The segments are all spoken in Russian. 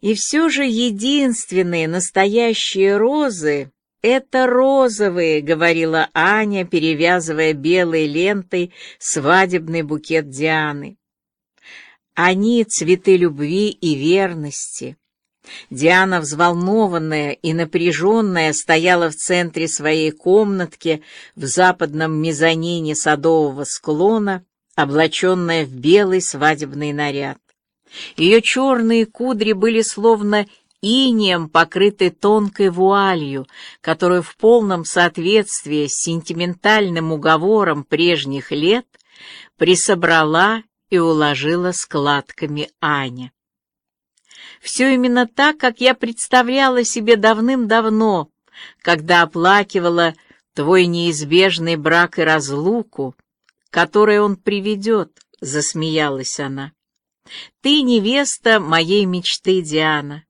И все же единственные настоящие розы — это розовые, — говорила Аня, перевязывая белой лентой свадебный букет Дианы. Они — цветы любви и верности. Диана, взволнованная и напряженная, стояла в центре своей комнатки в западном мезонине садового склона, облаченная в белый свадебный наряд. Ее черные кудри были словно инеем покрыты тонкой вуалью, которую в полном соответствии с сентиментальным уговором прежних лет присобрала и уложила складками Аня. Все именно так, как я представляла себе давным-давно, когда оплакивала твой неизбежный брак и разлуку, который он приведет, — засмеялась она. Ты невеста моей мечты, Диана,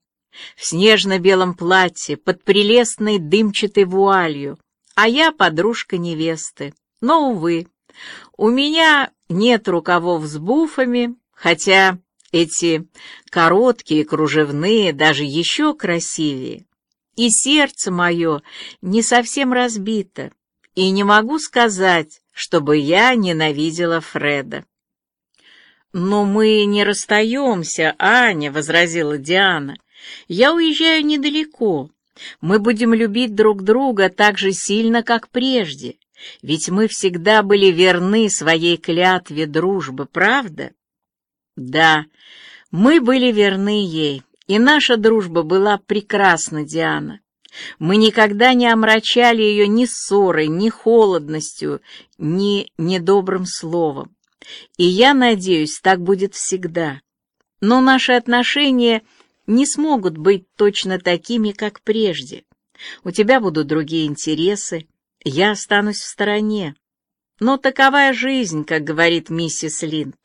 в снежно-белом платье, под прелестной дымчатой вуалью, а я подружка невесты. Но, увы, у меня нет рукавов с буфами, хотя эти короткие, кружевные, даже еще красивее. И сердце мое не совсем разбито, и не могу сказать, чтобы я ненавидела Фреда. «Но мы не расстаемся, Аня», — возразила Диана. «Я уезжаю недалеко. Мы будем любить друг друга так же сильно, как прежде. Ведь мы всегда были верны своей клятве дружбы, правда?» «Да, мы были верны ей, и наша дружба была прекрасна, Диана. Мы никогда не омрачали ее ни ссорой, ни холодностью, ни недобрым словом. И я надеюсь, так будет всегда. Но наши отношения не смогут быть точно такими, как прежде. У тебя будут другие интересы, я останусь в стороне. Но таковая жизнь, как говорит миссис Линд.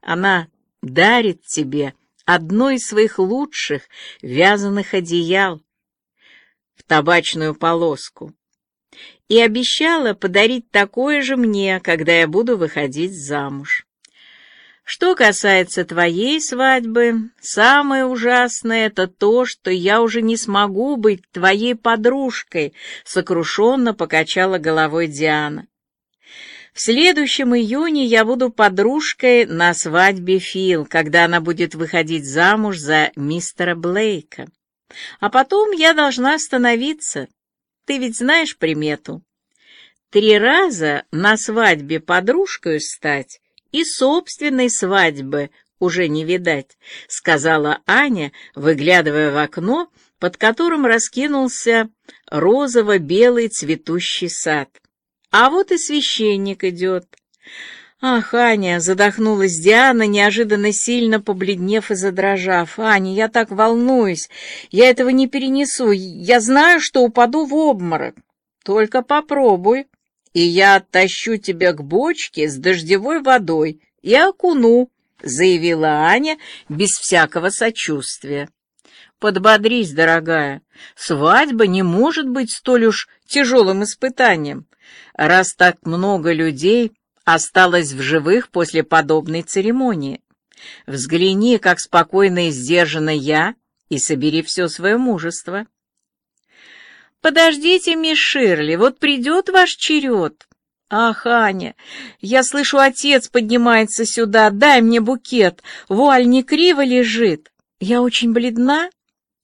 Она дарит тебе одно из своих лучших вязаных одеял в табачную полоску и обещала подарить такое же мне, когда я буду выходить замуж. Что касается твоей свадьбы, самое ужасное — это то, что я уже не смогу быть твоей подружкой, — сокрушенно покачала головой Диана. В следующем июне я буду подружкой на свадьбе Фил, когда она будет выходить замуж за мистера Блейка. А потом я должна остановиться. Ты ведь знаешь примету. Три раза на свадьбе подружкой стать и собственной свадьбы уже не видать, сказала Аня, выглядывая в окно, под которым раскинулся розово-белый цветущий сад. А вот и священник идет. «Ах, Аня!» — задохнулась Диана, неожиданно сильно побледнев и задрожав. «Аня, я так волнуюсь! Я этого не перенесу! Я знаю, что упаду в обморок! Только попробуй, и я оттащу тебя к бочке с дождевой водой и окуну!» — заявила Аня без всякого сочувствия. «Подбодрись, дорогая, свадьба не может быть столь уж тяжелым испытанием, раз так много людей осталось в живых после подобной церемонии. Взгляни, как спокойно и сдержанно я, и собери все свое мужество. «Подождите, мисс Ширли, вот придет ваш черед». «Ах, Аня, я слышу, отец поднимается сюда, дай мне букет, вуаль не криво лежит. Я очень бледна?»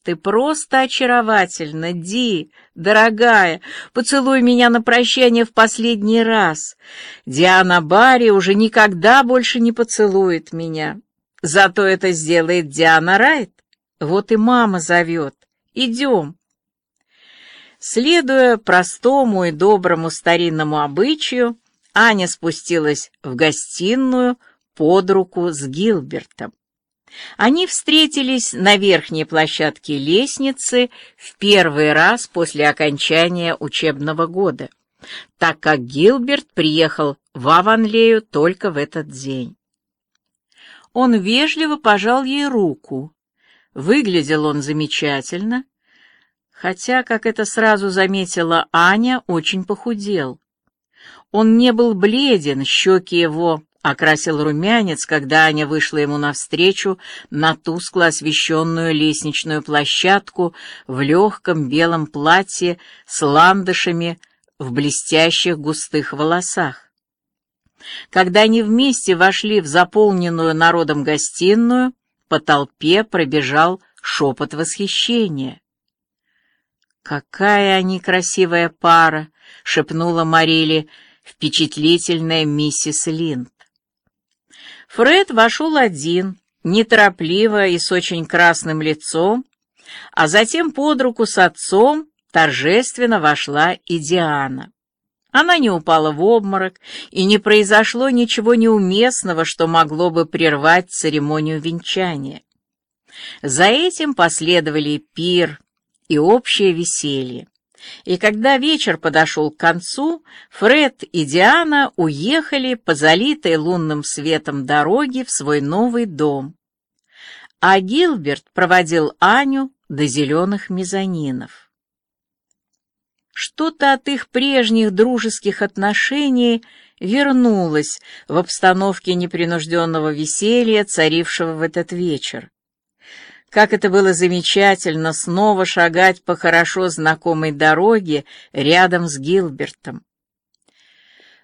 Ты просто очаровательна, Ди, дорогая. Поцелуй меня на прощание в последний раз. Диана Барри уже никогда больше не поцелует меня. Зато это сделает Диана Райт. Вот и мама зовет. Идем. Следуя простому и доброму старинному обычаю, Аня спустилась в гостиную под руку с Гилбертом. Они встретились на верхней площадке лестницы в первый раз после окончания учебного года, так как Гилберт приехал в Аванлею только в этот день. Он вежливо пожал ей руку. Выглядел он замечательно, хотя, как это сразу заметила Аня, очень похудел. Он не был бледен, щеки его окрасил румянец, когда Аня вышла ему навстречу на тускло освещенную лестничную площадку в легком белом платье с ландышами в блестящих густых волосах. Когда они вместе вошли в заполненную народом гостиную, по толпе пробежал шепот восхищения. «Какая они красивая пара!» — шепнула Марили, впечатлительная миссис Линд. Фред вошел один, неторопливо и с очень красным лицом, а затем под руку с отцом торжественно вошла и Диана. Она не упала в обморок, и не произошло ничего неуместного, что могло бы прервать церемонию венчания. За этим последовали пир и общее веселье. И когда вечер подошел к концу, Фред и Диана уехали по залитой лунным светом дороге в свой новый дом. А Гилберт проводил Аню до зеленых мезонинов. Что-то от их прежних дружеских отношений вернулось в обстановке непринужденного веселья, царившего в этот вечер. Как это было замечательно снова шагать по хорошо знакомой дороге рядом с Гилбертом.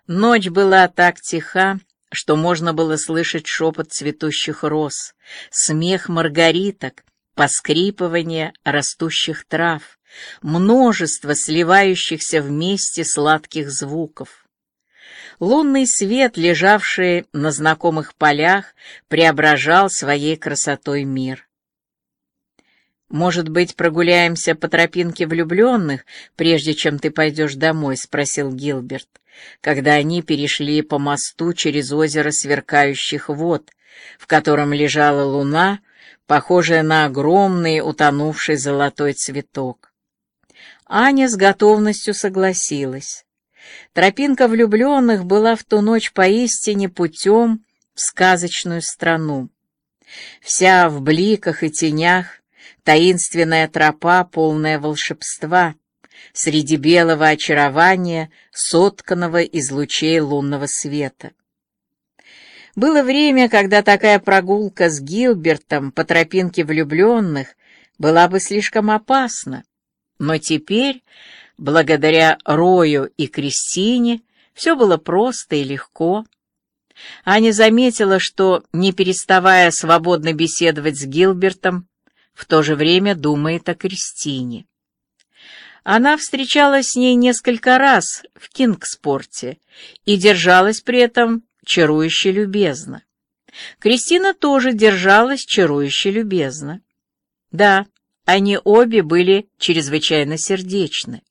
Ночь была так тиха, что можно было слышать шепот цветущих роз, смех маргариток, поскрипывание растущих трав, множество сливающихся вместе сладких звуков. Лунный свет, лежавший на знакомых полях, преображал своей красотой мир. «Может быть, прогуляемся по тропинке влюбленных, прежде чем ты пойдешь домой?» — спросил Гилберт, когда они перешли по мосту через озеро сверкающих вод, в котором лежала луна, похожая на огромный утонувший золотой цветок. Аня с готовностью согласилась. Тропинка влюбленных была в ту ночь поистине путем в сказочную страну. Вся в бликах и тенях, таинственная тропа, полная волшебства, среди белого очарования, сотканного из лучей лунного света. Было время, когда такая прогулка с Гилбертом по тропинке влюбленных была бы слишком опасна, но теперь, благодаря Рою и Кристине, все было просто и легко. Аня заметила, что, не переставая свободно беседовать с Гилбертом, в то же время думает о Кристине. Она встречалась с ней несколько раз в Кингспорте и держалась при этом чарующе любезно. Кристина тоже держалась чарующе любезно. Да, они обе были чрезвычайно сердечны.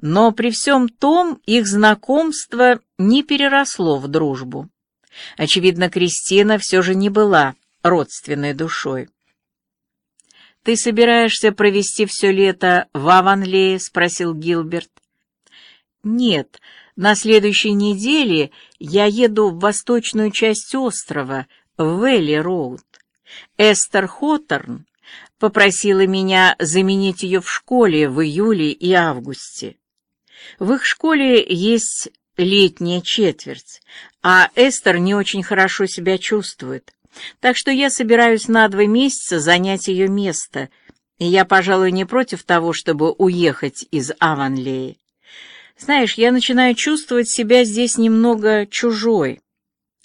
Но при всем том их знакомство не переросло в дружбу. Очевидно, Кристина все же не была родственной душой. «Ты собираешься провести все лето в Аванлее?» — спросил Гилберт. «Нет, на следующей неделе я еду в восточную часть острова, в Вэлли-Роуд. Эстер Хоторн попросила меня заменить ее в школе в июле и августе. В их школе есть летняя четверть, а Эстер не очень хорошо себя чувствует. Так что я собираюсь на два месяца занять ее место, и я, пожалуй, не против того, чтобы уехать из Аванлеи. Знаешь, я начинаю чувствовать себя здесь немного чужой.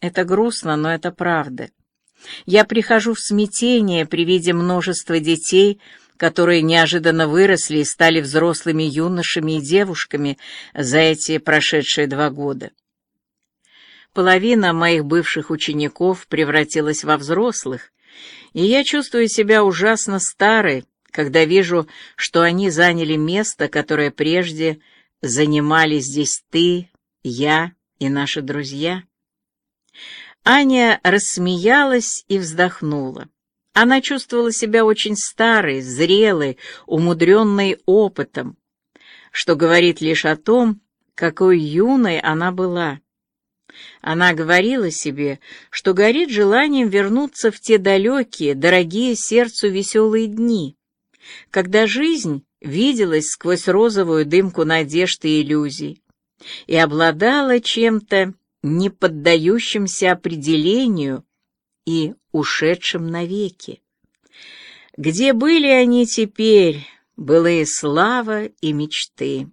Это грустно, но это правда. Я прихожу в смятение при виде множества детей, которые неожиданно выросли и стали взрослыми юношами и девушками за эти прошедшие два года. Половина моих бывших учеников превратилась во взрослых, и я чувствую себя ужасно старой, когда вижу, что они заняли место, которое прежде занимали здесь ты, я и наши друзья. Аня рассмеялась и вздохнула. Она чувствовала себя очень старой, зрелой, умудренной опытом, что говорит лишь о том, какой юной она была. Она говорила себе, что горит желанием вернуться в те далекие, дорогие сердцу веселые дни, когда жизнь виделась сквозь розовую дымку надежд и иллюзий и обладала чем-то не поддающимся определению и ушедшим навеки. Где были они теперь, былые слава и мечты?